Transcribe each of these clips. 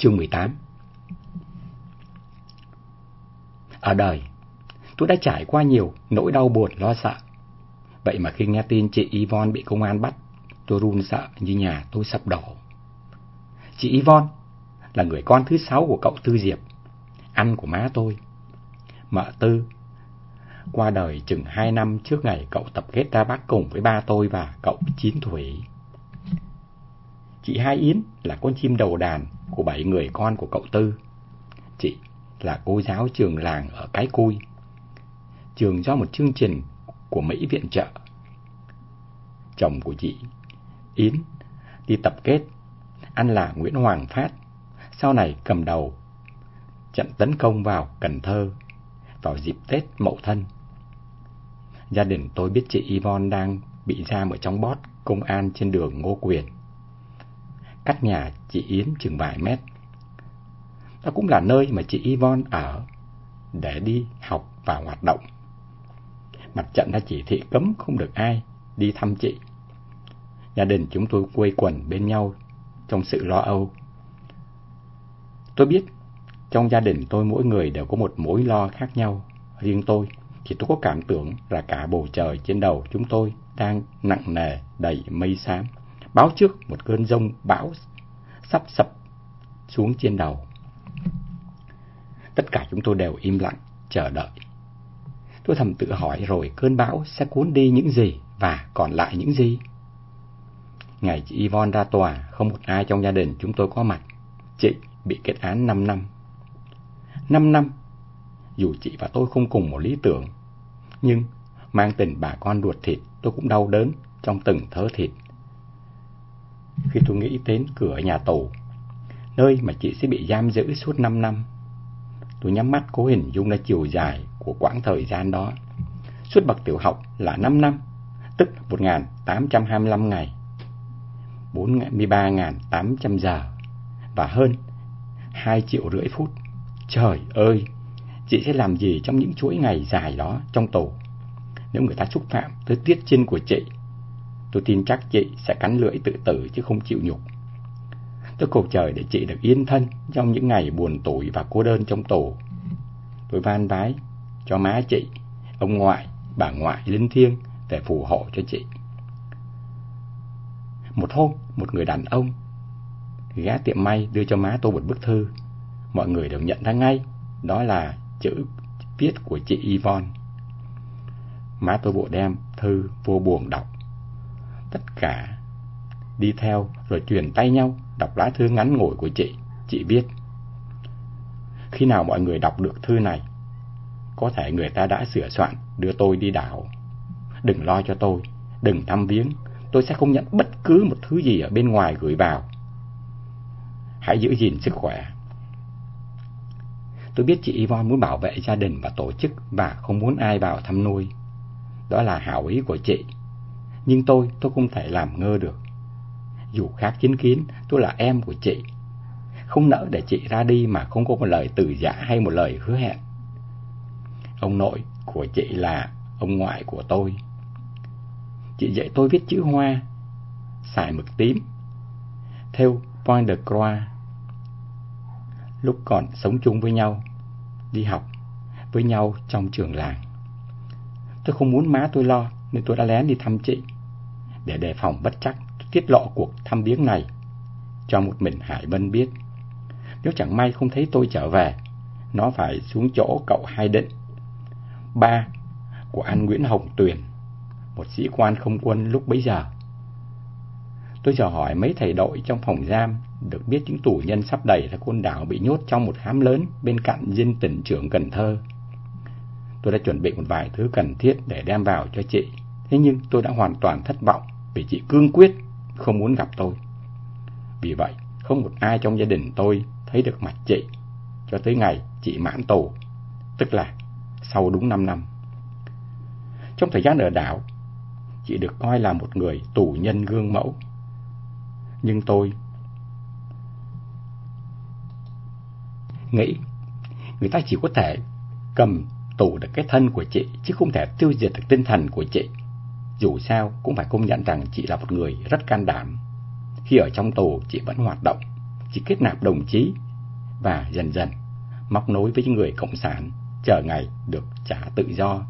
Chương 18 Ở à đời, tôi đã trải qua nhiều nỗi đau buồn lo sợ. Vậy mà khi nghe tin chị Yvonne bị công an bắt, tôi run sợ như nhà tôi sập đổ. Chị Yvonne là người con thứ sáu của cậu Tư Diệp, ăn của má tôi. Mợ Tư qua đời chừng hai năm trước ngày cậu tập kết ra Bắc cùng với ba tôi và cậu Chín Thủy. Chị Hai Yến là con chim đầu đàn của bảy người con của cậu Tư. Chị là cô giáo trường làng ở Cái Cui. Trường do một chương trình của Mỹ viện trợ. Chồng của chị, Yến, đi tập kết, ăn là Nguyễn Hoàng Phát, sau này cầm đầu trận tấn công vào Cần Thơ vào dịp Tết Mậu Thân. Gia đình tôi biết chị Yvonne đang bị giam ở trong bót công an trên đường Ngô Quyền. Cách nhà chị Yến chừng vài mét. Đó cũng là nơi mà chị Yvonne ở để đi học và hoạt động. Mặt trận đã chỉ thị cấm không được ai đi thăm chị. Gia đình chúng tôi quây quần bên nhau trong sự lo âu. Tôi biết trong gia đình tôi mỗi người đều có một mối lo khác nhau. Riêng tôi thì tôi có cảm tưởng là cả bầu trời trên đầu chúng tôi đang nặng nề đầy mây xám, báo trước một cơn rông bão sắp sập xuống trên đầu. Tất cả chúng tôi đều im lặng, chờ đợi. Tôi thầm tự hỏi rồi cơn bão sẽ cuốn đi những gì và còn lại những gì? Ngày chị Yvonne ra tòa, không một ai trong gia đình chúng tôi có mặt. Chị bị kết án 5 năm. 5 năm dù chị và tôi không cùng một lý tưởng. Nhưng mang tình bà con ruột thịt tôi cũng đau đớn trong từng thớ thịt. Khi tôi nghĩ đến cửa nhà tù, nơi mà chị sẽ bị giam giữ suốt 5 năm, tôi nhắm mắt cố hình dung ra chiều dài của quãng thời gian đó. Suốt bậc tiểu học là 5 năm, tức 1.825 ngày, 43.800 giờ và hơn 2 triệu rưỡi phút. Trời ơi! chị sẽ làm gì trong những chuỗi ngày dài đó trong tù. Nếu người ta xúc phạm tới tiết trên của chị, tôi tin chắc chị sẽ cắn lưỡi tự tử chứ không chịu nhục. Tôi cầu trời để chị được yên thân trong những ngày buồn tủi và cô đơn trong tù. Tôi van vái cho má chị, ông ngoại, bà ngoại linh thiêng để phù hộ cho chị. Một hôm, một người đàn ông ghé tiệm may đưa cho má tôi một bức thư. Mọi người đều nhận ra ngay, đó là chữ viết của chị Yvonne. Má tôi bộ đem thư vô buồn đọc. Tất cả đi theo rồi truyền tay nhau đọc lá thư ngắn ngủi của chị. Chị biết Khi nào mọi người đọc được thư này, có thể người ta đã sửa soạn đưa tôi đi đảo. Đừng lo cho tôi, đừng thăm viếng, tôi sẽ không nhận bất cứ một thứ gì ở bên ngoài gửi vào. Hãy giữ gìn sức khỏe. Tôi biết chị Yvonne muốn bảo vệ gia đình và tổ chức và không muốn ai vào thăm nuôi. Đó là hảo ý của chị. Nhưng tôi, tôi không thể làm ngơ được. Dù khác chính kiến, tôi là em của chị. Không nỡ để chị ra đi mà không có một lời từ giả hay một lời hứa hẹn. Ông nội của chị là ông ngoại của tôi. Chị dạy tôi viết chữ hoa, xài mực tím, theo Point de Croix lúc còn sống chung với nhau, đi học với nhau trong trường làng. Tôi không muốn má tôi lo nên tôi đã lén đi thăm chị. Để đề phòng bất chắc tiết lộ cuộc thăm viếng này cho một mình Hải Vân biết. Nếu chẳng may không thấy tôi trở về, nó phải xuống chỗ cậu Hai Định. Ba của anh Nguyễn Hồng Tuyền, một sĩ quan không quân lúc bấy giờ. Tôi dò hỏi mấy thầy đội trong phòng giam được biết những tù nhân sắp đầy ra côn đảo bị nhốt trong một hám lớn bên cạnh dinh tỉnh trưởng Cần Thơ. Tôi đã chuẩn bị một vài thứ cần thiết để đem vào cho chị, thế nhưng tôi đã hoàn toàn thất vọng vì chị cương quyết không muốn gặp tôi. Vì vậy, không một ai trong gia đình tôi thấy được mặt chị cho tới ngày chị mãn tù, tức là sau đúng 5 năm. Trong thời gian ở đảo, chị được coi là một người tù nhân gương mẫu. Nhưng tôi nghĩ người ta chỉ có thể cầm tù được cái thân của chị chứ không thể tiêu diệt được tinh thần của chị. Dù sao cũng phải công nhận rằng chị là một người rất can đảm. Khi ở trong tù chị vẫn hoạt động, chị kết nạp đồng chí và dần dần móc nối với những người cộng sản chờ ngày được trả tự do,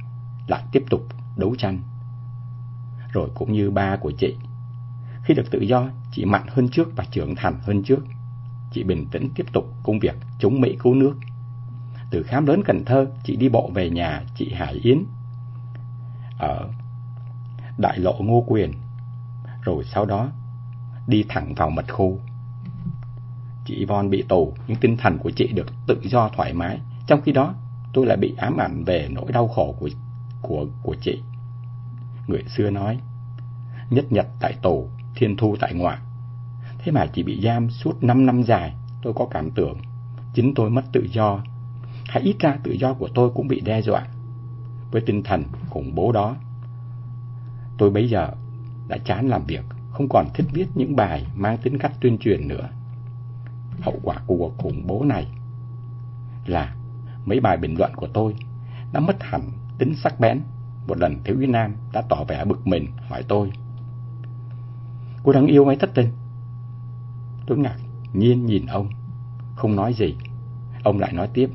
lại tiếp tục đấu tranh. Rồi cũng như ba của chị, khi được tự do, chị mạnh hơn trước và trưởng thành hơn trước. Chị bình tĩnh tiếp tục công việc chống Mỹ cứu nước. Từ khám lớn Cần Thơ, chị đi bộ về nhà chị Hải Yến ở đại lộ Ngô Quyền, rồi sau đó đi thẳng vào mật khu. Chị Yvonne bị tù, nhưng tinh thần của chị được tự do thoải mái. Trong khi đó, tôi lại bị ám ảnh về nỗi đau khổ của của của chị. Người xưa nói, nhất nhật tại tù, thiên thu tại ngoại. Thế mà chị bị giam suốt 5 năm dài, tôi có cảm tưởng chính tôi mất tự do. Hay ít ra tự do của tôi cũng bị đe dọa. Với tinh thần khủng bố đó, tôi bây giờ đã chán làm việc, không còn thích viết những bài mang tính cách tuyên truyền nữa. Hậu quả của cuộc khủng bố này là mấy bài bình luận của tôi đã mất hẳn tính sắc bén. Một lần Thiếu úy Nam đã tỏ vẻ bực mình hỏi tôi. Cô đang yêu hay thất tình? Tôi ngạc nhiên nhìn ông, không nói gì. Ông lại nói tiếp.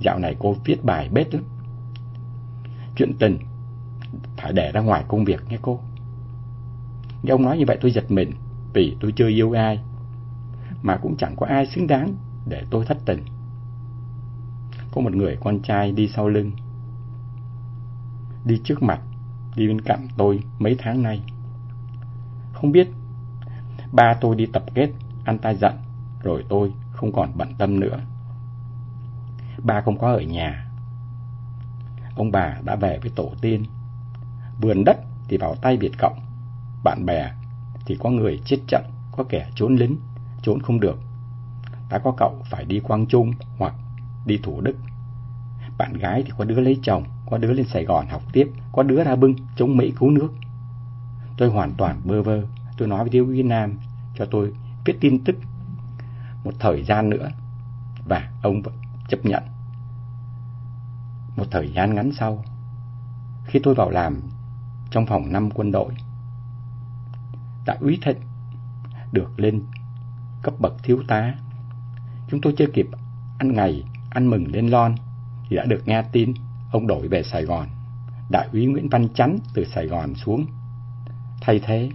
Dạo này cô viết bài bết lắm. Chuyện tình phải để ra ngoài công việc nghe cô. Nghe ông nói như vậy tôi giật mình vì tôi chưa yêu ai mà cũng chẳng có ai xứng đáng để tôi thất tình. Có một người con trai đi sau lưng, đi trước mặt, đi bên cạnh tôi mấy tháng nay. Không biết, ba tôi đi tập kết, anh ta giận, rồi tôi không còn bận tâm nữa. Ba không có ở nhà. Ông bà đã về với tổ tiên. Vườn đất thì vào tay Việt Cộng, bạn bè thì có người chết trận, có kẻ trốn lính trốn không được. Ta có cậu phải đi Quang Trung hoặc đi Thủ Đức. Bạn gái thì có đứa lấy chồng, có đứa lên Sài Gòn học tiếp, có đứa ra bưng chống Mỹ cứu nước. Tôi hoàn toàn bơ vơ, tôi nói với Thiếu Quý Nam cho tôi viết tin tức một thời gian nữa và ông vẫn chấp nhận. Một thời gian ngắn sau, khi tôi vào làm trong phòng năm quân đội, đại úy Thịnh được lên cấp bậc thiếu tá. Chúng tôi chưa kịp ăn ngày, ăn mừng lên lon, thì đã được nghe tin ông đổi về Sài Gòn. Đại úy Nguyễn Văn Chánh từ Sài Gòn xuống, thay thế.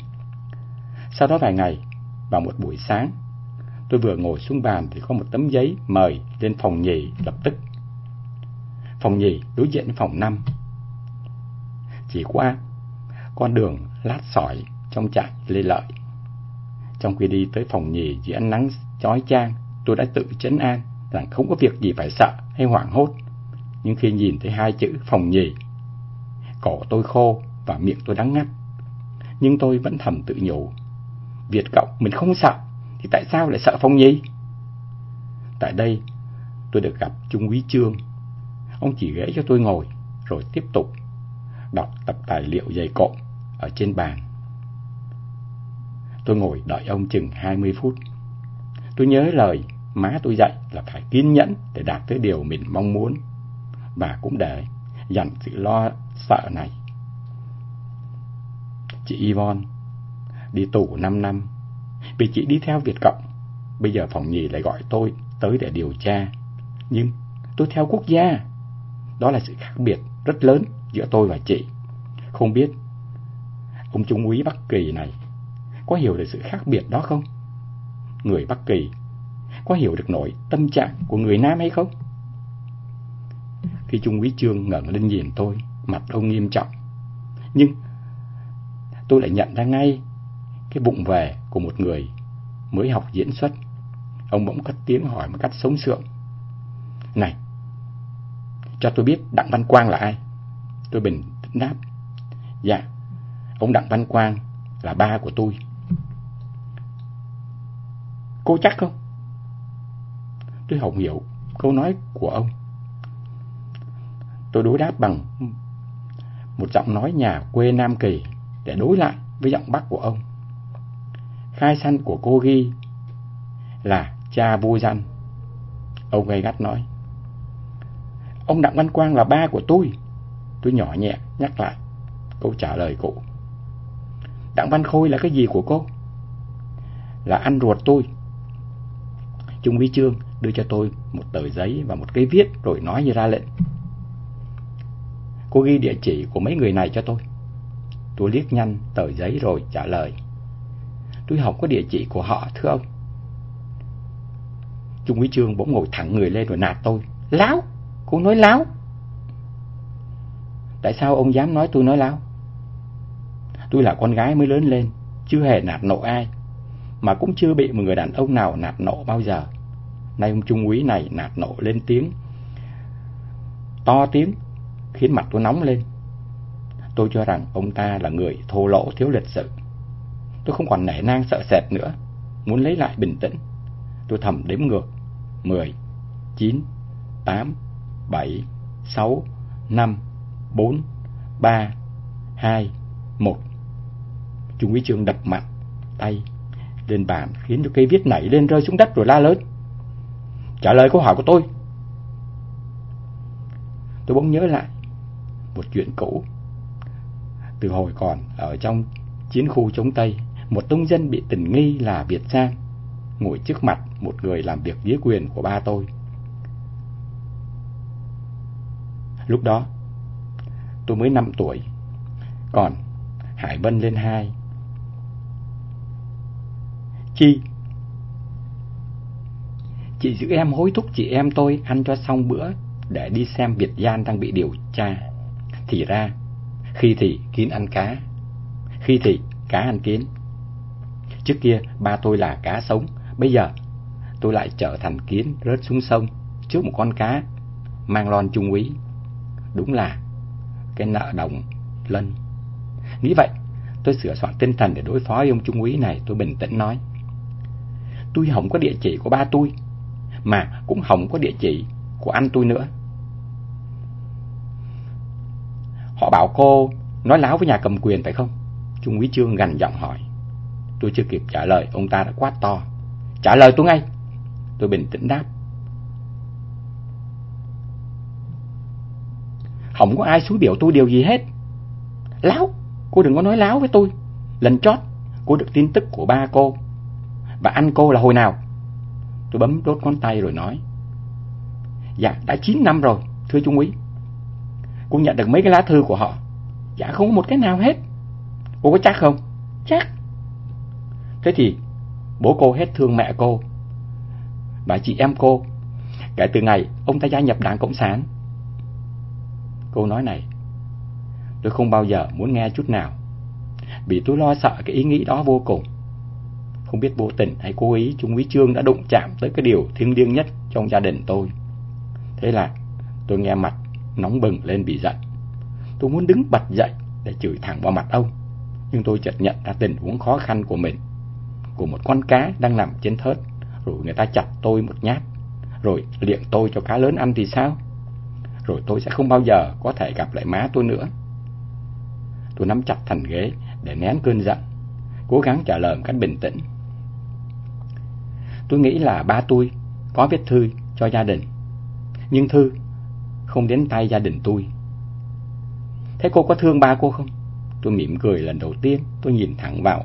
Sau đó vài ngày, vào một buổi sáng, tôi vừa ngồi xuống bàn thì có một tấm giấy mời lên phòng nhì lập tức. Phòng nhì đối diện với phòng năm. Chỉ qua con đường lát sỏi trong trại Lê Lợi. Trong khi đi tới phòng nhì dưới ánh nắng chói chang, tôi đã tự chấn an rằng không có việc gì phải sợ hay hoảng hốt. Nhưng khi nhìn thấy hai chữ phòng nhì, cổ tôi khô và miệng tôi đắng ngắt. Nhưng tôi vẫn thầm tự nhủ, Việt Cộng mình không sợ, thì tại sao lại sợ phòng nhì? Tại đây, tôi được gặp Trung úy Trương. Ông chỉ ghế cho tôi ngồi, rồi tiếp tục đọc tập tài liệu dày cộm ở trên bàn. Tôi ngồi đợi ông chừng 20 phút. Tôi nhớ lời má tôi dạy là phải kiên nhẫn để đạt tới điều mình mong muốn và cũng để dành sự lo sợ này. Chị Yvonne đi tù 5 năm vì chị đi theo Việt Cộng. Bây giờ phòng nhì lại gọi tôi tới để điều tra. Nhưng tôi theo quốc gia. Đó là sự khác biệt rất lớn giữa tôi và chị. Không biết ông Trung úy Bắc Kỳ này có hiểu được sự khác biệt đó không? Người Bắc Kỳ có hiểu được nỗi tâm trạng của người Nam hay không? Khi Trung úy Trương ngẩng lên nhìn tôi, mặt ông nghiêm trọng. Nhưng tôi lại nhận ra ngay cái bụng về của một người mới học diễn xuất. Ông bỗng cất tiếng hỏi một cách sống sượng. Này, cho tôi biết Đặng Văn Quang là ai? Tôi bình tĩnh đáp. Dạ, ông Đặng Văn Quang là ba của tôi. Cô chắc không? Tôi không hiểu câu nói của ông. Tôi đối đáp bằng một giọng nói nhà quê Nam Kỳ để đối lại với giọng Bắc của ông. Khai sanh của cô ghi là cha vô danh. Ông gay gắt nói. Ông Đặng Văn Quang là ba của tôi. Tôi nhỏ nhẹ nhắc lại câu trả lời cũ. Đặng Văn Khôi là cái gì của cô? Là anh ruột tôi. Trung úy Trương đưa cho tôi một tờ giấy và một cái viết rồi nói như ra lệnh. Cô ghi địa chỉ của mấy người này cho tôi. Tôi liếc nhanh tờ giấy rồi trả lời. Tôi học có địa chỉ của họ, thưa ông. Trung úy Trương bỗng ngồi thẳng người lên rồi nạt tôi. Láo! Cô nói láo! Tại sao ông dám nói tôi nói láo? Tôi là con gái mới lớn lên, chưa hề nạt nộ ai, mà cũng chưa bị một người đàn ông nào nạt nộ bao giờ. Nay ông trung úy này nạt nộ lên tiếng, to tiếng, khiến mặt tôi nóng lên. Tôi cho rằng ông ta là người thô lỗ thiếu lịch sự. Tôi không còn nể nang sợ sệt nữa, muốn lấy lại bình tĩnh. Tôi thầm đếm ngược, 10, 9, 8, 7, 6, 5, 4, 3, 2, 1. Trung úy Trương đập mặt, tay lên bàn khiến cho cây viết nảy lên rơi xuống đất rồi la lớn. Trả lời câu hỏi của tôi. Tôi bỗng nhớ lại một chuyện cũ. Từ hồi còn ở trong chiến khu chống Tây, một nông dân bị tình nghi là Việt Sang ngồi trước mặt một người làm việc dưới quyền của ba tôi. Lúc đó, tôi mới 5 tuổi, còn Hải Vân lên 2. Chi? Chị giữ em hối thúc chị em tôi ăn cho xong bữa để đi xem Việt Gian đang bị điều tra. Thì ra, khi thì kiến ăn cá, khi thì cá ăn kiến. Trước kia ba tôi là cá sống, bây giờ tôi lại trở thành kiến rớt xuống sông trước một con cá mang lon trung úy. Đúng là cái nợ đồng lân. Nghĩ vậy, tôi sửa soạn tinh thần để đối phó với ông trung úy này, tôi bình tĩnh nói. Tôi không có địa chỉ của ba tôi, mà cũng không có địa chỉ của anh tôi nữa. Họ bảo cô nói láo với nhà cầm quyền phải không? Trung úy Trương gằn giọng hỏi. Tôi chưa kịp trả lời, ông ta đã quát to. Trả lời tôi ngay. Tôi bình tĩnh đáp. Không có ai xúi biểu tôi điều gì hết. Láo, cô đừng có nói láo với tôi. Lần chót, cô được tin tức của ba cô. Và anh cô là hồi nào? Tôi bấm đốt ngón tay rồi nói. Dạ, đã 9 năm rồi, thưa Trung úy. Cô nhận được mấy cái lá thư của họ. Dạ không có một cái nào hết. Cô có chắc không? Chắc. Thế thì bố cô hết thương mẹ cô và chị em cô kể từ ngày ông ta gia nhập đảng Cộng sản. Câu nói này tôi không bao giờ muốn nghe chút nào vì tôi lo sợ cái ý nghĩ đó vô cùng. Không biết vô tình hay cố ý Trung úy Trương đã đụng chạm tới cái điều thiêng liêng nhất trong gia đình tôi. Thế là tôi nghe mặt nóng bừng lên bị giận. Tôi muốn đứng bật dậy để chửi thẳng vào mặt ông. Nhưng tôi chợt nhận ra tình huống khó khăn của mình. Của một con cá đang nằm trên thớt. Rồi người ta chặt tôi một nhát. Rồi liệng tôi cho cá lớn ăn thì sao? Rồi tôi sẽ không bao giờ có thể gặp lại má tôi nữa. Tôi nắm chặt thành ghế để nén cơn giận. Cố gắng trả lời một cách bình tĩnh. Tôi nghĩ là ba tôi có viết thư cho gia đình. Nhưng thư không đến tay gia đình tôi. Thế cô có thương ba cô không? Tôi mỉm cười lần đầu tiên, tôi nhìn thẳng vào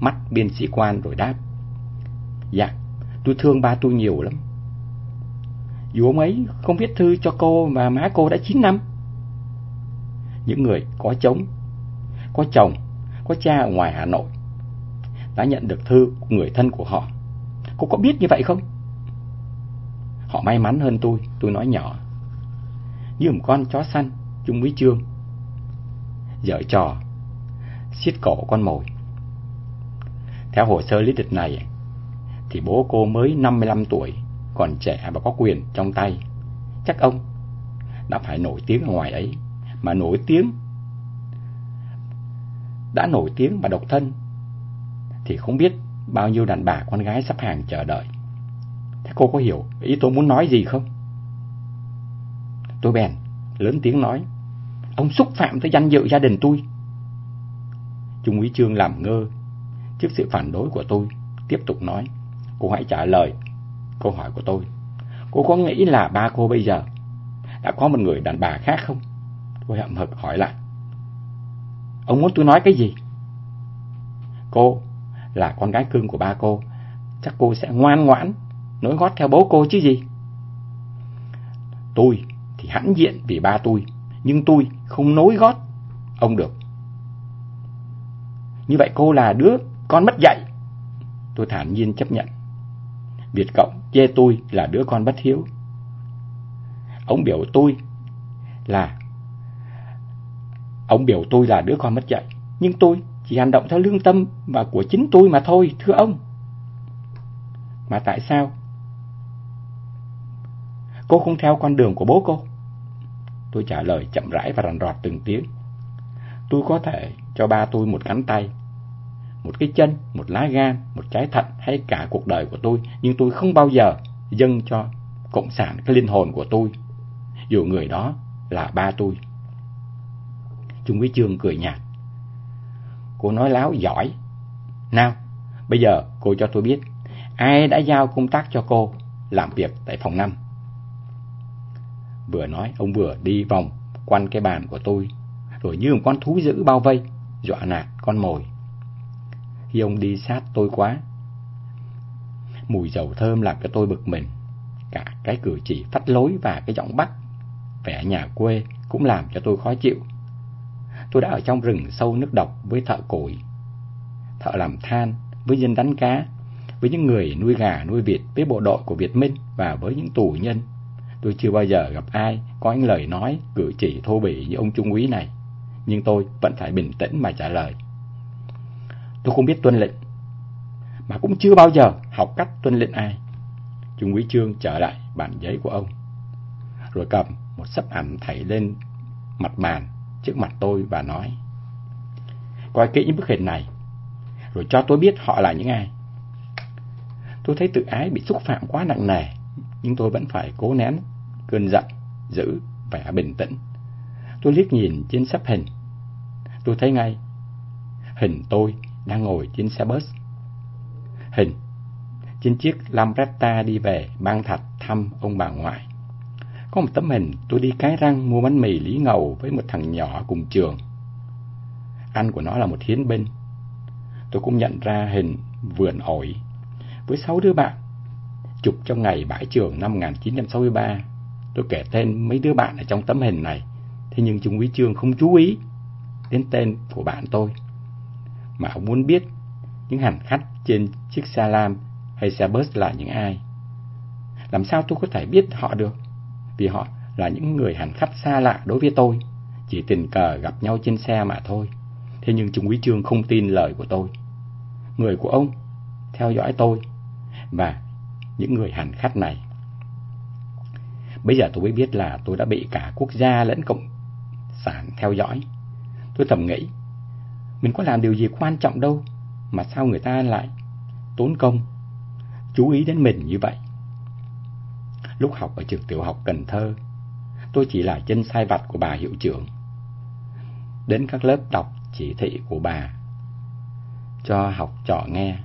mắt biên sĩ quan rồi đáp. Dạ, tôi thương ba tôi nhiều lắm. Dù ông ấy không viết thư cho cô và má cô đã 9 năm. Những người có chồng, có chồng, có cha ở ngoài Hà Nội đã nhận được thư của người thân của họ. Cô có biết như vậy không? Họ may mắn hơn tôi, tôi nói nhỏ. Như một con chó săn, chung với trương. Dở trò, siết cổ con mồi. Theo hồ sơ lý lịch này, thì bố cô mới 55 tuổi, còn trẻ và có quyền trong tay. Chắc ông đã phải nổi tiếng ở ngoài ấy, mà nổi tiếng đã nổi tiếng và độc thân thì không biết bao nhiêu đàn bà con gái sắp hàng chờ đợi. Thế cô có hiểu ý tôi muốn nói gì không? Tôi bèn lớn tiếng nói, ông xúc phạm tới danh dự gia đình tôi. Trung úy Trương làm ngơ trước sự phản đối của tôi, tiếp tục nói, cô hãy trả lời câu hỏi của tôi. Cô có nghĩ là ba cô bây giờ đã có một người đàn bà khác không? Tôi hậm hực hỏi lại. Ông muốn tôi nói cái gì? Cô là con gái cưng của ba cô, chắc cô sẽ ngoan ngoãn nối gót theo bố cô chứ gì. Tôi thì hãnh diện vì ba tôi, nhưng tôi không nối gót ông được. Như vậy cô là đứa con mất dạy. Tôi thản nhiên chấp nhận. Việt Cộng chê tôi là đứa con bất hiếu. Ông biểu tôi là Ông biểu tôi là đứa con mất dạy, nhưng tôi chỉ hành động theo lương tâm và của chính tôi mà thôi, thưa ông. Mà tại sao? Cô không theo con đường của bố cô. Tôi trả lời chậm rãi và rằn rọt từng tiếng. Tôi có thể cho ba tôi một cánh tay, một cái chân, một lá gan, một trái thận hay cả cuộc đời của tôi, nhưng tôi không bao giờ dâng cho cộng sản cái linh hồn của tôi, dù người đó là ba tôi. Trung úy Trương cười nhạt. Cô nói láo giỏi. Nào, bây giờ cô cho tôi biết, ai đã giao công tác cho cô làm việc tại phòng 5? Vừa nói, ông vừa đi vòng quanh cái bàn của tôi, rồi như một con thú dữ bao vây, dọa nạt con mồi. Khi ông đi sát tôi quá, mùi dầu thơm làm cho tôi bực mình. Cả cái cử chỉ phát lối và cái giọng bắt, vẻ nhà quê cũng làm cho tôi khó chịu. Tôi đã ở trong rừng sâu nước độc với thợ củi, thợ làm than, với dân đánh cá, với những người nuôi gà nuôi vịt, với bộ đội của Việt Minh và với những tù nhân. Tôi chưa bao giờ gặp ai có những lời nói, cử chỉ thô bỉ như ông trung úy này. Nhưng tôi vẫn phải bình tĩnh mà trả lời. Tôi không biết tuân lệnh, mà cũng chưa bao giờ học cách tuân lệnh ai. Trung úy Trương trở lại bản giấy của ông, rồi cầm một sấp ảnh thảy lên mặt bàn trước mặt tôi và nói, Coi kỹ những bức hình này, Rồi cho tôi biết họ là những ai. Tôi thấy tự ái bị xúc phạm quá nặng nề, Nhưng tôi vẫn phải cố nén Cơn giận Giữ vẻ bình tĩnh. Tôi liếc nhìn trên sắp hình. Tôi thấy ngay, Hình tôi đang ngồi trên xe bus. Hình, Trên chiếc Lambretta đi về Bang Thạch thăm ông bà ngoại có một tấm hình tôi đi cái răng mua bánh mì lý ngầu với một thằng nhỏ cùng trường. Anh của nó là một hiến binh. Tôi cũng nhận ra hình vườn ổi với sáu đứa bạn chụp trong ngày bãi trường năm 1963. Tôi kể tên mấy đứa bạn ở trong tấm hình này, thế nhưng Trung úy Trương không chú ý đến tên của bạn tôi. Mà ông muốn biết những hành khách trên chiếc xe lam hay xe bus là những ai. Làm sao tôi có thể biết họ được? Vì họ là những người hành khách xa lạ đối với tôi, chỉ tình cờ gặp nhau trên xe mà thôi. Thế nhưng Trung úy Trương không tin lời của tôi. Người của ông theo dõi tôi và những người hành khách này. Bây giờ tôi mới biết là tôi đã bị cả quốc gia lẫn cộng sản theo dõi. Tôi thầm nghĩ, mình có làm điều gì quan trọng đâu, mà sao người ta lại tốn công, chú ý đến mình như vậy lúc học ở trường tiểu học Cần Thơ. Tôi chỉ là chân sai vặt của bà hiệu trưởng. Đến các lớp đọc chỉ thị của bà cho học trò nghe.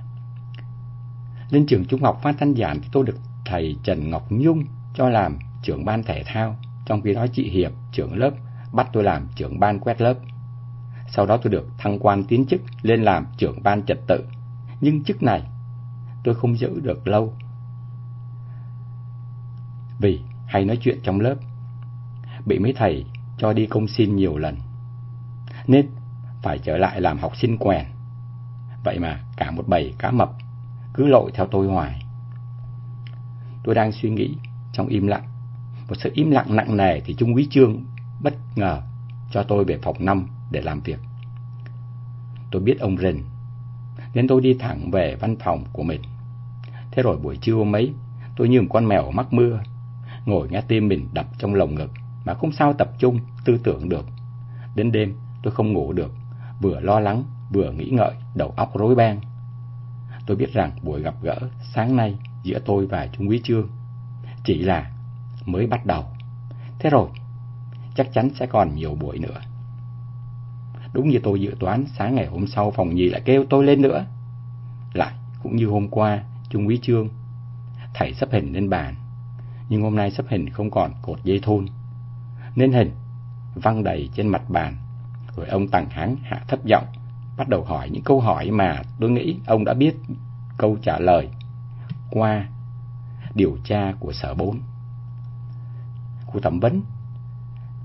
Lên trường trung học Phan Thanh Giản thì tôi được thầy Trần Ngọc Nhung cho làm trưởng ban thể thao, trong khi đó chị Hiệp, trưởng lớp, bắt tôi làm trưởng ban quét lớp. Sau đó tôi được thăng quan tiến chức lên làm trưởng ban trật tự, nhưng chức này tôi không giữ được lâu vì hay nói chuyện trong lớp. Bị mấy thầy cho đi công xin nhiều lần. Nên phải trở lại làm học sinh quèn. Vậy mà cả một bầy cá mập cứ lội theo tôi hoài. Tôi đang suy nghĩ trong im lặng. Một sự im lặng nặng nề thì Trung úy Trương bất ngờ cho tôi về phòng 5 để làm việc. Tôi biết ông rình, nên tôi đi thẳng về văn phòng của mình. Thế rồi buổi trưa hôm ấy, tôi như một con mèo mắc mưa, ngồi nghe tim mình đập trong lồng ngực mà không sao tập trung, tư tưởng được. Đến đêm tôi không ngủ được, vừa lo lắng, vừa nghĩ ngợi, đầu óc rối beng. Tôi biết rằng buổi gặp gỡ sáng nay giữa tôi và Trung úy Trương chỉ là mới bắt đầu. Thế rồi, chắc chắn sẽ còn nhiều buổi nữa. Đúng như tôi dự toán, sáng ngày hôm sau phòng nhì lại kêu tôi lên nữa. Lại, cũng như hôm qua, Trung úy Trương thầy sắp hình lên bàn nhưng hôm nay sắp hình không còn cột dây thun. Nên hình văng đầy trên mặt bàn. Rồi ông Tằng Hán hạ thấp giọng, bắt đầu hỏi những câu hỏi mà tôi nghĩ ông đã biết câu trả lời qua điều tra của sở 4. Cuộc thẩm vấn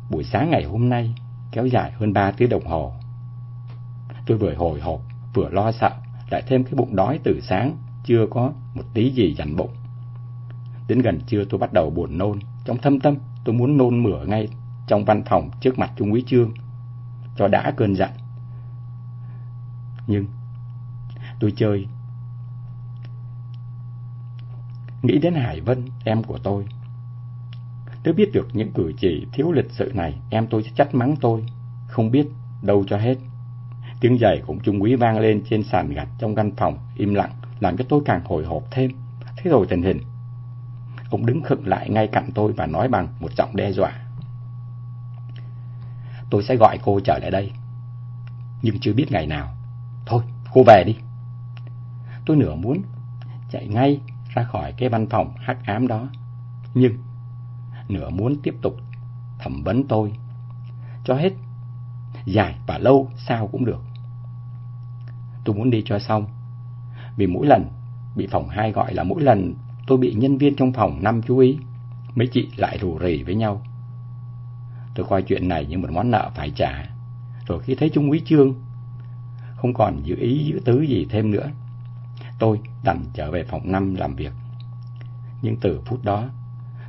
buổi sáng ngày hôm nay kéo dài hơn 3 tiếng đồng hồ. Tôi vừa hồi hộp, vừa lo sợ, lại thêm cái bụng đói từ sáng, chưa có một tí gì dành bụng. Đến gần trưa tôi bắt đầu buồn nôn, trong thâm tâm tôi muốn nôn mửa ngay trong văn phòng trước mặt Trung úy Trương, cho đã cơn giận. Nhưng tôi chơi nghĩ đến Hải Vân, em của tôi. Tôi biết được những cử chỉ thiếu lịch sự này, em tôi sẽ trách mắng tôi, không biết đâu cho hết. Tiếng giày của Trung úy vang lên trên sàn gạch trong căn phòng, im lặng, làm cho tôi càng hồi hộp thêm. Thế rồi tình hình. Ông đứng khựng lại ngay cạnh tôi và nói bằng một giọng đe dọa. Tôi sẽ gọi cô trở lại đây. Nhưng chưa biết ngày nào. Thôi, cô về đi. Tôi nửa muốn chạy ngay ra khỏi cái văn phòng hắc ám đó. Nhưng nửa muốn tiếp tục thẩm vấn tôi cho hết dài và lâu sao cũng được. Tôi muốn đi cho xong. Vì mỗi lần bị phòng hai gọi là mỗi lần tôi bị nhân viên trong phòng năm chú ý, mấy chị lại rủ rì với nhau. Tôi coi chuyện này như một món nợ phải trả. Rồi khi thấy Trung úy Trương không còn giữ ý giữ tứ gì thêm nữa, tôi đành trở về phòng năm làm việc. Nhưng từ phút đó,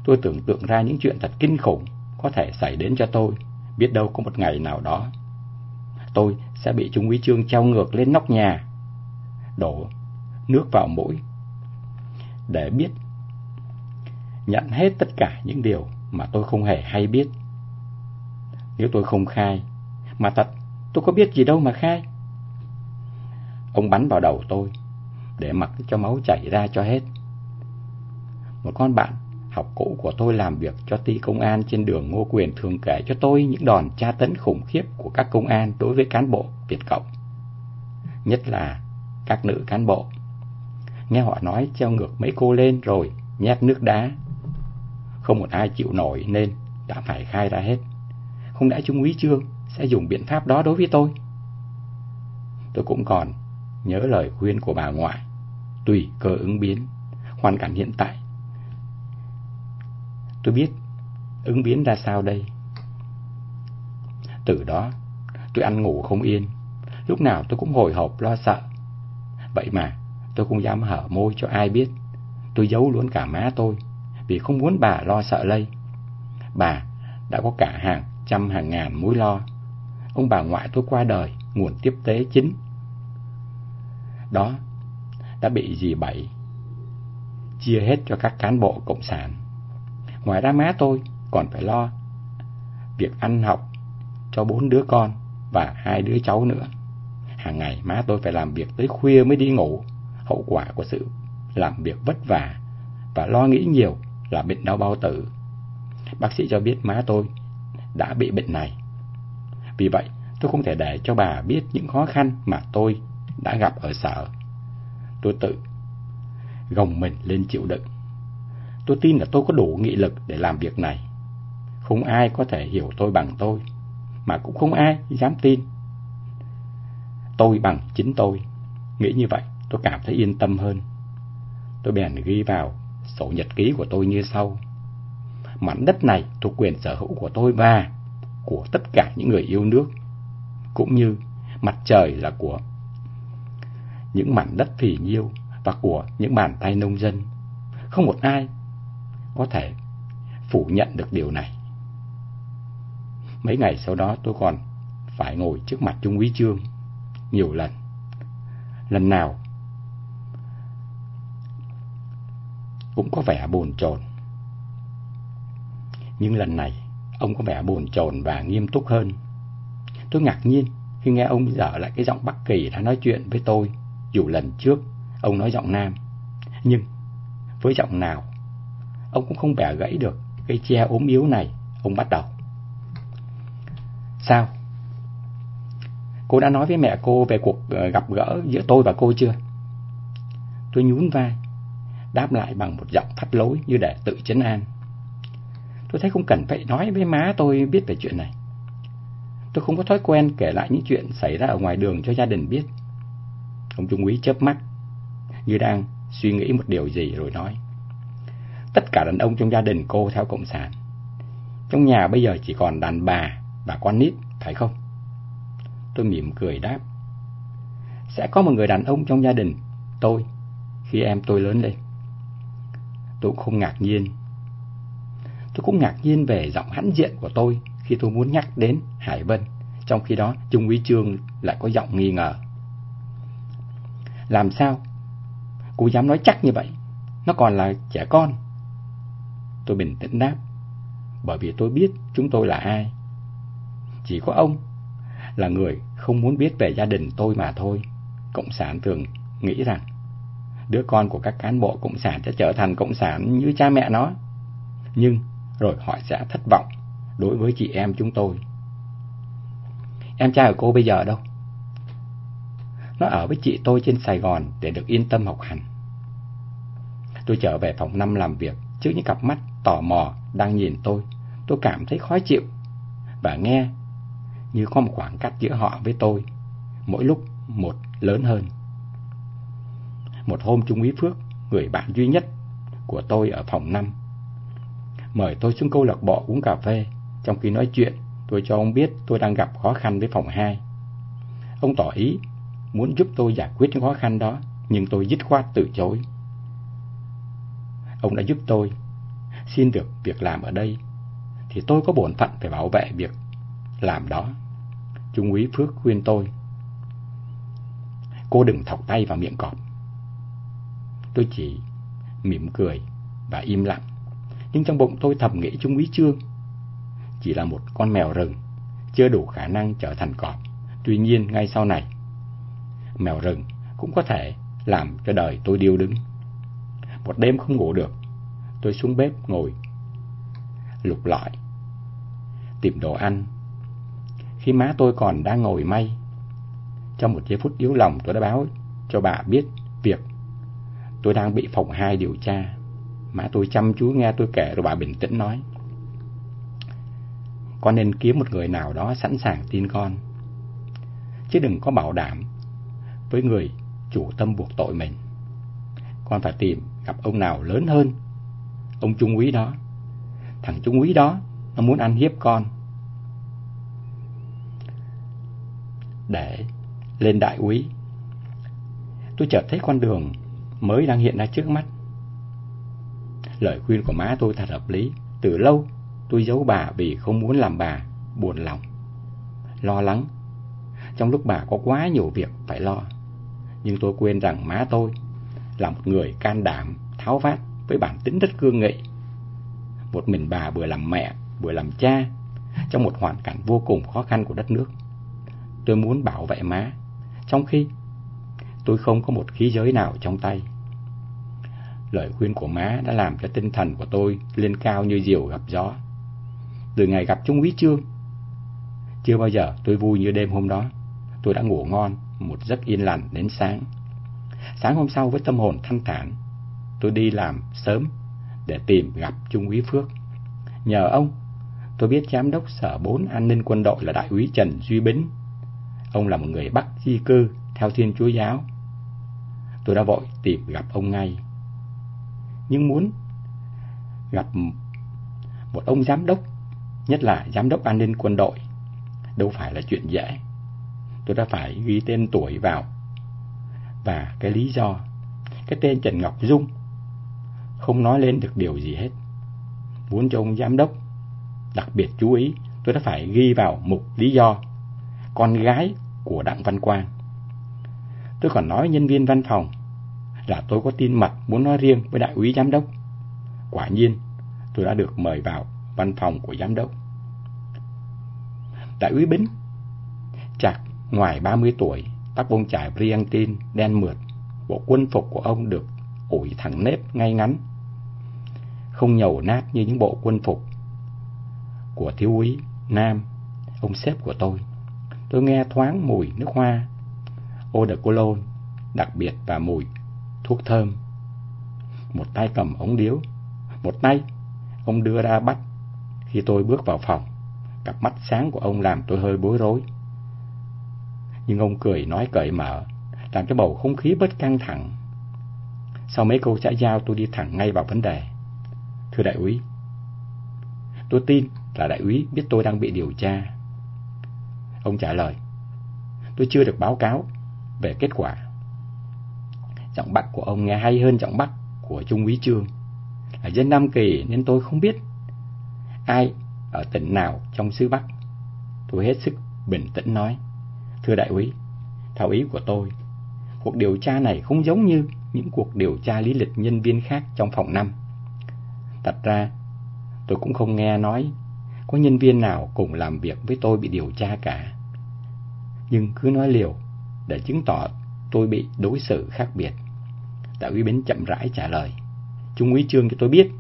tôi tưởng tượng ra những chuyện thật kinh khủng có thể xảy đến cho tôi, biết đâu có một ngày nào đó. Tôi sẽ bị Trung úy Trương treo ngược lên nóc nhà, đổ nước vào mũi, để biết nhận hết tất cả những điều mà tôi không hề hay biết. Nếu tôi không khai, mà thật tôi có biết gì đâu mà khai. Ông bắn vào đầu tôi, để mặc cho máu chảy ra cho hết. Một con bạn học cũ của tôi làm việc cho ty công an trên đường Ngô Quyền thường kể cho tôi những đòn tra tấn khủng khiếp của các công an đối với cán bộ Việt Cộng. Nhất là các nữ cán bộ. Nghe họ nói treo ngược mấy cô lên rồi nhét nước đá. Không một ai chịu nổi nên đã phải khai ra hết. Không đã Trung úy Trương sẽ dùng biện pháp đó đối với tôi. Tôi cũng còn nhớ lời khuyên của bà ngoại, tùy cơ ứng biến, hoàn cảnh hiện tại. Tôi biết ứng biến ra sao đây. Từ đó, tôi ăn ngủ không yên, lúc nào tôi cũng hồi hộp lo sợ. Vậy mà, tôi không dám hở môi cho ai biết. Tôi giấu luôn cả má tôi, vì không muốn bà lo sợ lây. Bà đã có cả hàng trăm hàng ngàn mối lo. Ông bà ngoại tôi qua đời, nguồn tiếp tế chính đó đã bị dì Bảy chia hết cho các cán bộ cộng sản. Ngoài ra má tôi còn phải lo việc ăn học cho bốn đứa con và hai đứa cháu nữa. Hàng ngày má tôi phải làm việc tới khuya mới đi ngủ, hậu quả của sự làm việc vất vả và lo nghĩ nhiều là bệnh đau bao tử. Bác sĩ cho biết má tôi đã bị bệnh này. Vì vậy, tôi không thể để cho bà biết những khó khăn mà tôi đã gặp ở sở. Tôi tự gồng mình lên chịu đựng. Tôi tin là tôi có đủ nghị lực để làm việc này. Không ai có thể hiểu tôi bằng tôi, mà cũng không ai dám tin. Tôi bằng chính tôi. Nghĩ như vậy, tôi cảm thấy yên tâm hơn. Tôi bèn ghi vào sổ nhật ký của tôi như sau. Mảnh đất này thuộc quyền sở hữu của tôi và của tất cả những người yêu nước, cũng như mặt trời là của những mảnh đất phì nhiêu và của những bàn tay nông dân. Không một ai có thể phủ nhận được điều này. Mấy ngày sau đó tôi còn phải ngồi trước mặt Trung úy Trương nhiều lần. Lần nào cũng có vẻ buồn chồn. Nhưng lần này ông có vẻ buồn chồn và nghiêm túc hơn. Tôi ngạc nhiên khi nghe ông dở lại cái giọng Bắc Kỳ đã nói chuyện với tôi dù lần trước ông nói giọng nam, nhưng với giọng nào, ông cũng không bẻ gãy được cái che ốm yếu này, ông bắt đầu. Sao? Cô đã nói với mẹ cô về cuộc ờ, gặp gỡ giữa tôi và cô chưa? Tôi nhún vai, đáp lại bằng một giọng thắt lối như để tự chấn an. Tôi thấy không cần phải nói với má tôi biết về chuyện này. Tôi không có thói quen kể lại những chuyện xảy ra ở ngoài đường cho gia đình biết. Ông Trung úy chớp mắt, như đang suy nghĩ một điều gì rồi nói. tất cả đàn ông trong gia đình cô theo Cộng sản. Trong nhà bây giờ chỉ còn đàn bà và con nít, phải không? Tôi mỉm cười đáp. Sẽ có một người đàn ông trong gia đình, tôi, khi em tôi lớn lên. Tôi cũng không ngạc nhiên. Tôi cũng ngạc nhiên về giọng hãnh diện của tôi khi tôi muốn nhắc đến Hải Vân, trong khi đó Trung úy Trương lại có giọng nghi ngờ. Làm sao? Cô dám nói chắc như vậy? Nó còn là trẻ con. Tôi bình tĩnh đáp, bởi vì tôi biết chúng tôi là ai. Chỉ có ông là người không muốn biết về gia đình tôi mà thôi. Cộng sản thường nghĩ rằng đứa con của các cán bộ cộng sản sẽ trở thành cộng sản như cha mẹ nó. Nhưng rồi họ sẽ thất vọng đối với chị em chúng tôi. Em trai của cô bây giờ đâu? Nó ở với chị tôi trên Sài Gòn để được yên tâm học hành. Tôi trở về phòng năm làm việc trước những cặp mắt tò mò đang nhìn tôi. Tôi cảm thấy khó chịu và nghe như có một khoảng cách giữa họ với tôi, mỗi lúc một lớn hơn. Một hôm Trung úy Phước, người bạn duy nhất của tôi ở phòng năm, mời tôi xuống câu lạc bộ uống cà phê. Trong khi nói chuyện, tôi cho ông biết tôi đang gặp khó khăn với phòng 2. Ông tỏ ý muốn giúp tôi giải quyết những khó khăn đó, nhưng tôi dứt khoát từ chối. Ông đã giúp tôi xin được việc làm ở đây, thì tôi có bổn phận phải bảo vệ việc làm đó. Trung úy Phước khuyên tôi, cô đừng thọc tay vào miệng cọp. Tôi chỉ mỉm cười và im lặng, nhưng trong bụng tôi thầm nghĩ Trung úy Trương chỉ là một con mèo rừng, chưa đủ khả năng trở thành cọp. Tuy nhiên ngay sau này, mèo rừng cũng có thể làm cho đời tôi điêu đứng. Một đêm không ngủ được, tôi xuống bếp ngồi lục lọi tìm đồ ăn. Khi má tôi còn đang ngồi may, trong một giây phút yếu lòng tôi đã báo cho bà biết việc tôi đang bị phòng hai điều tra. Má tôi chăm chú nghe tôi kể rồi bà bình tĩnh nói. Con nên kiếm một người nào đó sẵn sàng tin con. Chứ đừng có bảo đảm với người chủ tâm buộc tội mình. Con phải tìm gặp ông nào lớn hơn ông trung úy đó. Thằng trung úy đó, nó muốn ăn hiếp con. Để lên đại úy. Tôi chợt thấy con đường mới đang hiện ra trước mắt. Lời khuyên của má tôi thật hợp lý. Từ lâu tôi giấu bà vì không muốn làm bà buồn lòng, lo lắng. Trong lúc bà có quá nhiều việc phải lo. Nhưng tôi quên rằng má tôi là một người can đảm, tháo vát với bản tính rất cương nghị. Một mình bà vừa làm mẹ, vừa làm cha, trong một hoàn cảnh vô cùng khó khăn của đất nước. Tôi muốn bảo vệ má, trong khi tôi không có một khí giới nào trong tay. Lời khuyên của má đã làm cho tinh thần của tôi lên cao như diều gặp gió. Từ ngày gặp Trung úy Trương, chưa bao giờ tôi vui như đêm hôm đó. Tôi đã ngủ ngon, một giấc yên lành đến sáng. Sáng hôm sau với tâm hồn thanh thản, tôi đi làm sớm để tìm gặp Trung úy Phước. Nhờ ông, tôi biết giám đốc sở 4 an ninh quân đội là đại úy Trần Duy Bính. Ông là một người Bắc di cư theo Thiên Chúa giáo. Tôi đã vội tìm gặp ông ngay. Nhưng muốn gặp một ông giám đốc, nhất là giám đốc an ninh quân đội, đâu phải là chuyện dễ. Tôi đã phải ghi tên tuổi vào và cái lý do. Cái tên Trần Ngọc Dung không nói lên được điều gì hết. Muốn cho ông giám đốc đặc biệt chú ý, tôi đã phải ghi vào mục lý do con gái của Đặng Văn Quang. Tôi còn nói nhân viên văn phòng là tôi có tin mật muốn nói riêng với đại úy giám đốc. Quả nhiên, tôi đã được mời vào văn phòng của giám đốc. Đại úy Bính, chạc ngoài 30 tuổi, tóc bông trải briantin đen mượt, bộ quân phục của ông được ủi thẳng nếp ngay ngắn, không nhầu nát như những bộ quân phục của thiếu úy Nam, ông sếp của tôi. Tôi nghe thoáng mùi nước hoa, eau de cologne, đặc biệt và mùi thuốc thơm. Một tay cầm ống điếu, một tay ông đưa ra bắt khi tôi bước vào phòng. Cặp mắt sáng của ông làm tôi hơi bối rối. Nhưng ông cười nói cởi mở, làm cho bầu không khí bớt căng thẳng. Sau mấy câu xã giao tôi đi thẳng ngay vào vấn đề. Thưa đại úy, tôi tin là đại úy biết tôi đang bị điều tra. Ông trả lời, tôi chưa được báo cáo về kết quả. Giọng Bắc của ông nghe hay hơn giọng Bắc của Trung úy Trương. ở dân Nam Kỳ nên tôi không biết ai ở tỉnh nào trong xứ Bắc. Tôi hết sức bình tĩnh nói, thưa đại úy, theo ý của tôi, cuộc điều tra này không giống như những cuộc điều tra lý lịch nhân viên khác trong phòng năm. Thật ra, tôi cũng không nghe nói có nhân viên nào cùng làm việc với tôi bị điều tra cả. Nhưng cứ nói liều để chứng tỏ tôi bị đối xử khác biệt. Đại úy Bến chậm rãi trả lời. Trung úy Trương cho tôi biết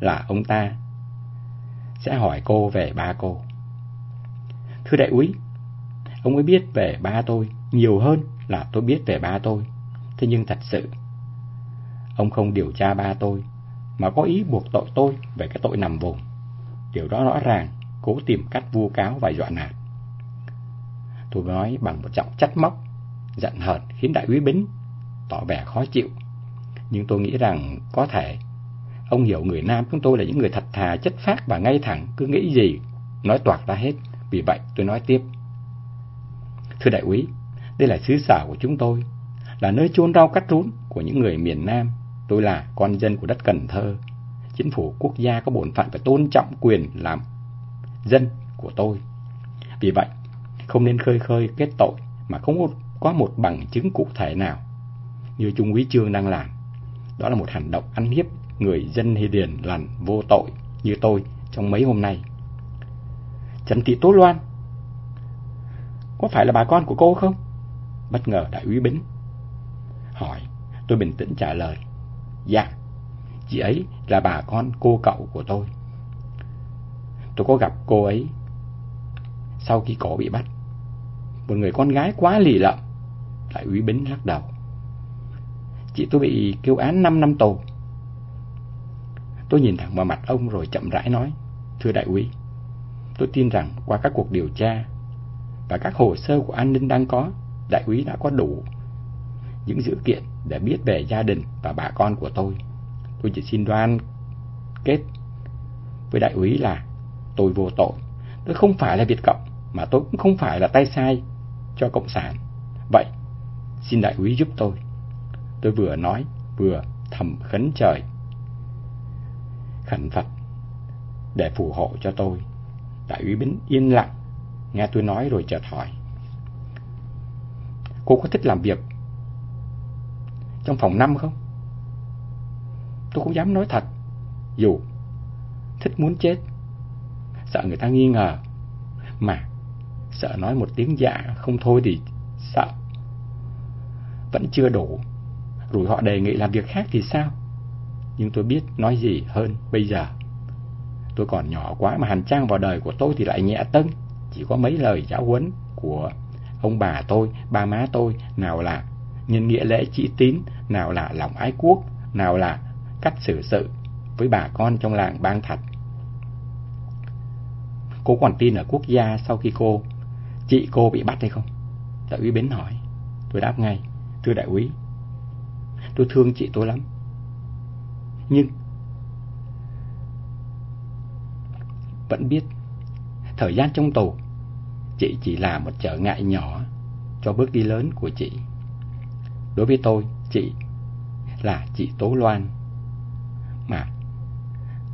là ông ta sẽ hỏi cô về ba cô. Thưa đại úy, ông ấy biết về ba tôi nhiều hơn là tôi biết về ba tôi. Thế nhưng thật sự, ông không điều tra ba tôi, mà có ý buộc tội tôi về cái tội nằm vùng. Điều đó rõ ràng, cố tìm cách vu cáo và dọa nạt. Tôi nói bằng một giọng trách móc, giận hờn khiến đại úy Bính tỏ vẻ khó chịu. Nhưng tôi nghĩ rằng có thể ông hiểu người Nam chúng tôi là những người thật thà, chất phác và ngay thẳng, cứ nghĩ gì, nói toạc ra hết. Vì vậy tôi nói tiếp. Thưa đại úy, đây là xứ sở của chúng tôi, là nơi chôn rau cắt rốn của những người miền Nam. Tôi là con dân của đất Cần Thơ. Chính phủ quốc gia có bổn phận phải tôn trọng quyền làm dân của tôi. Vì vậy, không nên khơi khơi kết tội mà không có một bằng chứng cụ thể nào như Trung úy Trương đang làm. Đó là một hành động ăn hiếp người dân hiền lành vô tội như tôi trong mấy hôm nay. Trần Thị Tố Loan có phải là bà con của cô không? Bất ngờ đại úy Bính hỏi, tôi bình tĩnh trả lời. Dạ, chị ấy là bà con cô cậu của tôi. Tôi có gặp cô ấy sau khi cổ bị bắt. Một người con gái quá lì lợm. Đại úy Bính lắc đầu. Chị tôi bị kêu án 5 năm tù. Tôi nhìn thẳng vào mặt ông rồi chậm rãi nói. Thưa đại úy, tôi tin rằng qua các cuộc điều tra và các hồ sơ của an ninh đang có, đại úy đã có đủ những dữ kiện để biết về gia đình và bà con của tôi. Tôi chỉ xin đoan kết với đại úy là tôi vô tội. Tôi không phải là Việt Cộng, mà tôi cũng không phải là tay sai cho Cộng sản. Vậy, xin đại úy giúp tôi. Tôi vừa nói, vừa thầm khấn trời. Khẩn Phật để phù hộ cho tôi. Đại úy Bính yên lặng, nghe tôi nói rồi chợt hỏi. Cô có thích làm việc trong phòng năm không? Tôi không dám nói thật, dù thích muốn chết, sợ người ta nghi ngờ, mà sợ nói một tiếng dạ không thôi thì sợ. Vẫn chưa đủ, rồi họ đề nghị làm việc khác thì sao? Nhưng tôi biết nói gì hơn bây giờ. Tôi còn nhỏ quá mà hành trang vào đời của tôi thì lại nhẹ tân, Chỉ có mấy lời giáo huấn của ông bà tôi, ba má tôi, nào là nhân nghĩa lễ chỉ tín, nào là lòng ái quốc, nào là cách xử sự với bà con trong làng bang thật. Cô còn tin ở quốc gia sau khi cô, chị cô bị bắt hay không? Đại úy Bến hỏi. Tôi đáp ngay, thưa đại úy, tôi thương chị tôi lắm. Nhưng vẫn biết thời gian trong tù chị chỉ là một trở ngại nhỏ cho bước đi lớn của chị. Đối với tôi, chị là chị Tố Loan, mà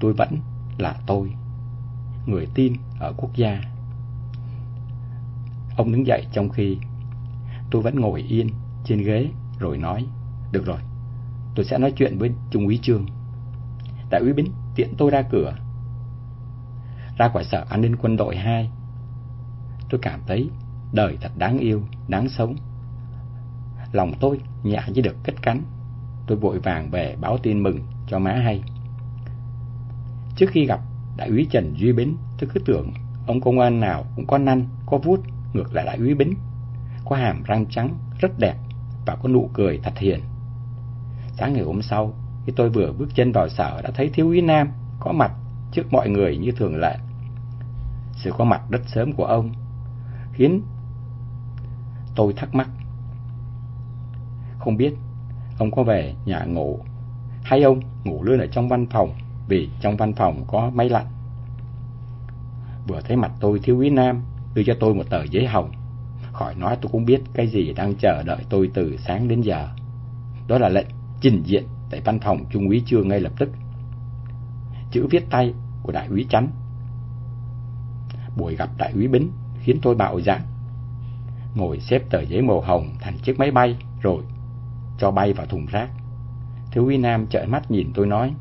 tôi vẫn là tôi, người tin ở quốc gia. Ông đứng dậy trong khi tôi vẫn ngồi yên trên ghế rồi nói, được rồi, tôi sẽ nói chuyện với Trung úy Trương. Đại úy Bính tiện tôi ra cửa. Ra khỏi sở an ninh quân đội 2, tôi cảm thấy đời thật đáng yêu, đáng sống. Lòng tôi nhẹ như được cất cánh. Tôi vội vàng về báo tin mừng cho má hay. Trước khi gặp đại úy Trần Duy Bính, tôi cứ tưởng ông công an nào cũng có năn, có vuốt, ngược lại đại úy Bính. Có hàm răng trắng, rất đẹp và có nụ cười thật hiền. Sáng ngày hôm sau, khi tôi vừa bước chân vào sở đã thấy thiếu úy Nam có mặt trước mọi người như thường lệ. Sự có mặt rất sớm của ông khiến tôi thắc mắc. Không biết ông có về nhà ngủ hay ông ngủ luôn ở trong văn phòng vì trong văn phòng có máy lạnh. Vừa thấy mặt tôi thiếu úy Nam đưa cho tôi một tờ giấy hồng. Khỏi nói tôi cũng biết cái gì đang chờ đợi tôi từ sáng đến giờ. Đó là lệnh trình diện tại văn phòng Trung úy Trương ngay lập tức. Chữ viết tay của đại úy Chắn. Buổi gặp đại úy Bính khiến tôi bạo dạn. Ngồi xếp tờ giấy màu hồng thành chiếc máy bay rồi cho bay vào thùng rác. Thiếu úy Nam trợn mắt nhìn tôi nói: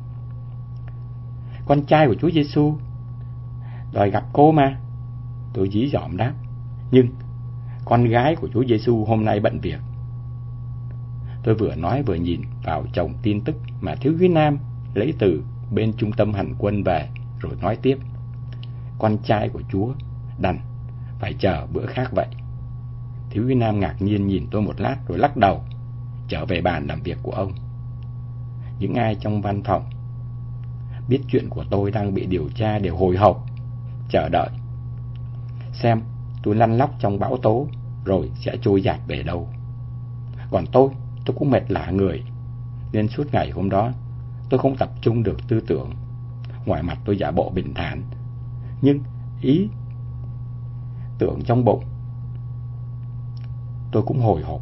"Con trai của Chúa Giêsu đòi gặp cô mà." Tôi dí dỏm đáp: "Nhưng con gái của Chúa Giêsu hôm nay bận việc." Tôi vừa nói vừa nhìn vào chồng tin tức mà thiếu úy Nam lấy từ bên trung tâm hành quân về rồi nói tiếp. Con trai của Chúa đành phải chờ bữa khác vậy. Thiếu úy Nam ngạc nhiên nhìn tôi một lát rồi lắc đầu, trở về bàn làm việc của ông. Những ai trong văn phòng biết chuyện của tôi đang bị điều tra đều hồi hộp, chờ đợi. Xem tôi lăn lóc trong bão tố rồi sẽ trôi dạt về đâu. Còn tôi, tôi cũng mệt lạ người, nên suốt ngày hôm đó tôi không tập trung được tư tưởng. Ngoài mặt tôi giả bộ bình thản, nhưng ý tưởng trong bụng tôi cũng hồi hộp.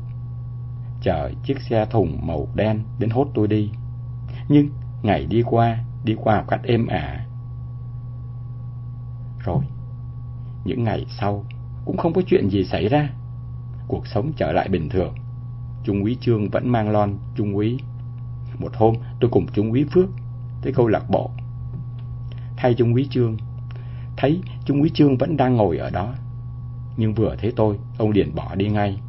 Chờ chiếc xe thùng màu đen đến hốt tôi đi. Nhưng ngày đi qua, đi qua một cách êm ả. Rồi, những ngày sau cũng không có chuyện gì xảy ra. Cuộc sống trở lại bình thường. Trung úy Trương vẫn mang lon Trung úy. Một hôm tôi cùng Trung úy Phước tới câu lạc bộ. Thay Trung úy Trương, thấy Trung úy Trương vẫn đang ngồi ở đó. Nhưng vừa thấy tôi, ông liền bỏ đi ngay.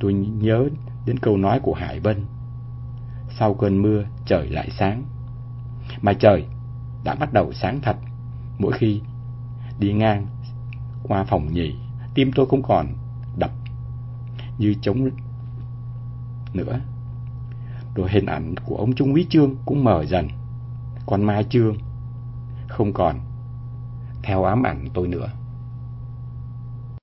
Tôi nhớ đến câu nói của Hải Vân. Sau cơn mưa, trời lại sáng. Mà trời đã bắt đầu sáng thật. Mỗi khi đi ngang qua phòng nhì, tim tôi không còn đập như trống nữa. Rồi hình ảnh của ông Trung úy Trương cũng mờ dần. Còn Mai Trương không còn theo ám ảnh tôi nữa.